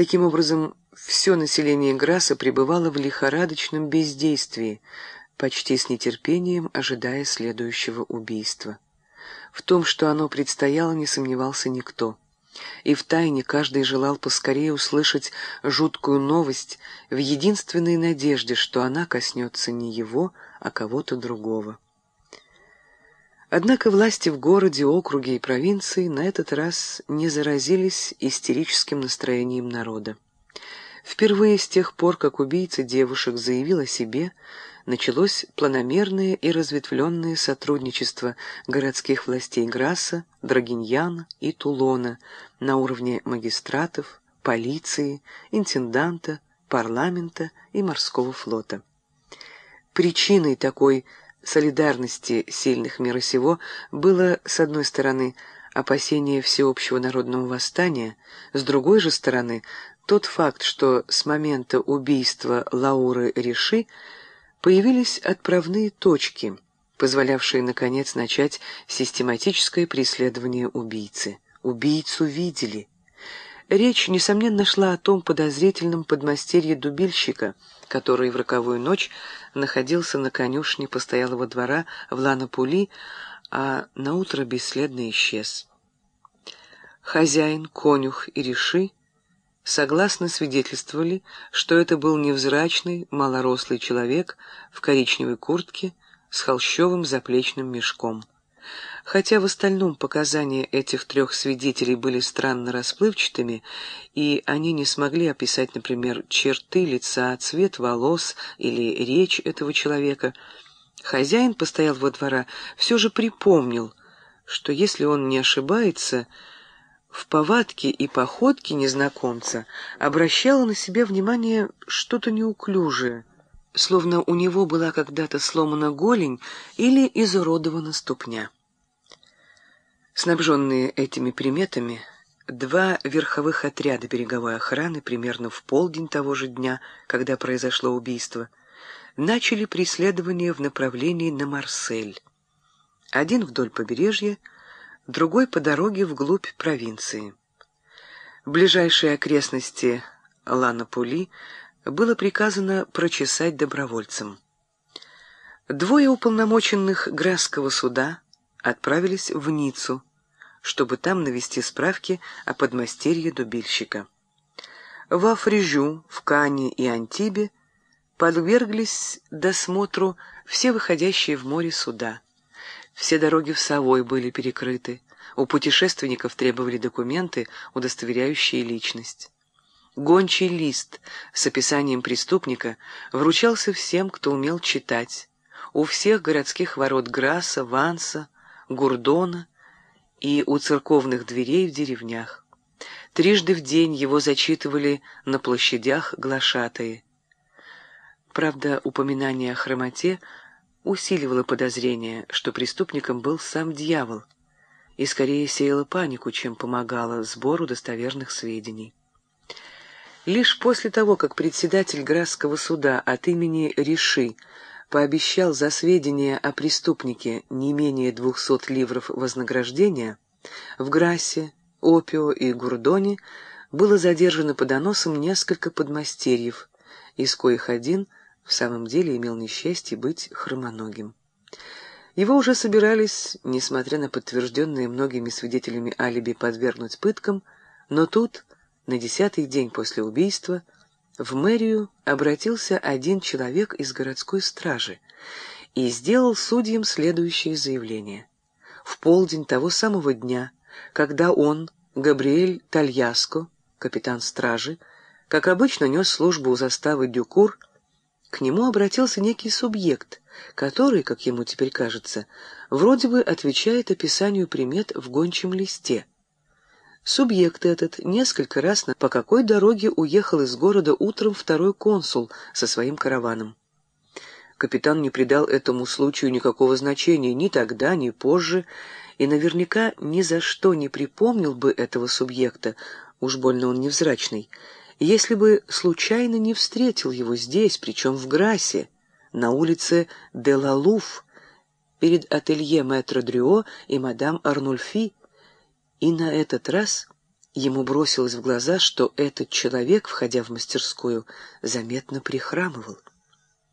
Таким образом, все население Граса пребывало в лихорадочном бездействии, почти с нетерпением ожидая следующего убийства. В том, что оно предстояло, не сомневался никто. И втайне каждый желал поскорее услышать жуткую новость в единственной надежде, что она коснется не его, а кого-то другого. Однако власти в городе, округе и провинции на этот раз не заразились истерическим настроением народа. Впервые с тех пор, как убийца девушек заявил о себе, началось планомерное и разветвленное сотрудничество городских властей Грасса, Драгиньяна и Тулона на уровне магистратов, полиции, интенданта, парламента и морского флота. Причиной такой солидарности сильных мира сего было, с одной стороны, опасение всеобщего народного восстания, с другой же стороны, тот факт, что с момента убийства Лауры Риши появились отправные точки, позволявшие, наконец, начать систематическое преследование убийцы. Убийцу видели. Речь, несомненно, шла о том подозрительном подмастерье дубильщика, который в роковую ночь находился на конюшне постоялого двора в Ланапули, а наутро бесследно исчез. Хозяин, конюх и реши согласно свидетельствовали, что это был невзрачный, малорослый человек в коричневой куртке с холщовым заплечным мешком. Хотя в остальном показания этих трех свидетелей были странно расплывчатыми, и они не смогли описать, например, черты лица, цвет волос или речь этого человека, хозяин постоялого двора все же припомнил, что если он не ошибается, в повадке и походке незнакомца обращало на себя внимание что-то неуклюжее, словно у него была когда-то сломана голень или изуродована ступня. Снабженные этими приметами, два верховых отряда береговой охраны примерно в полдень того же дня, когда произошло убийство, начали преследование в направлении на Марсель. Один вдоль побережья, другой по дороге вглубь провинции. Ближайшие окрестности Ланапули было приказано прочесать добровольцам. Двое уполномоченных Грасского суда отправились в Ниццу, чтобы там навести справки о подмастерье дубильщика. Во Фрижу, в Кане и Антибе подверглись досмотру все выходящие в море суда. Все дороги в Совой были перекрыты. У путешественников требовали документы, удостоверяющие личность. Гончий лист с описанием преступника вручался всем, кто умел читать. У всех городских ворот Граса, Ванса, Гурдона и у церковных дверей в деревнях. Трижды в день его зачитывали на площадях глашатые. Правда, упоминание о хромоте – усиливало подозрение, что преступником был сам дьявол, и скорее сеяло панику, чем помогало сбору достоверных сведений. Лишь после того, как председатель Грасского суда от имени Риши пообещал за сведения о преступнике не менее двухсот ливров вознаграждения, в Грассе, Опио и Гурдоне было задержано по доносам несколько подмастерьев, из коих один – в самом деле имел несчастье быть хромоногим. Его уже собирались, несмотря на подтвержденные многими свидетелями алиби, подвергнуть пыткам, но тут, на десятый день после убийства, в мэрию обратился один человек из городской стражи и сделал судьям следующее заявление. В полдень того самого дня, когда он, Габриэль Тальяско, капитан стражи, как обычно нес службу у заставы Дюкур, к нему обратился некий субъект, который, как ему теперь кажется, вроде бы отвечает описанию примет в гончем листе. Субъект этот несколько раз по какой дороге уехал из города утром второй консул со своим караваном. Капитан не придал этому случаю никакого значения ни тогда, ни позже, и наверняка ни за что не припомнил бы этого субъекта, уж больно он невзрачный, если бы случайно не встретил его здесь, причем в Грасе, на улице Делалуф, перед ателье мэтра Дрюо и мадам Арнульфи, и на этот раз Ему бросилось в глаза, что этот человек, входя в мастерскую, заметно прихрамывал.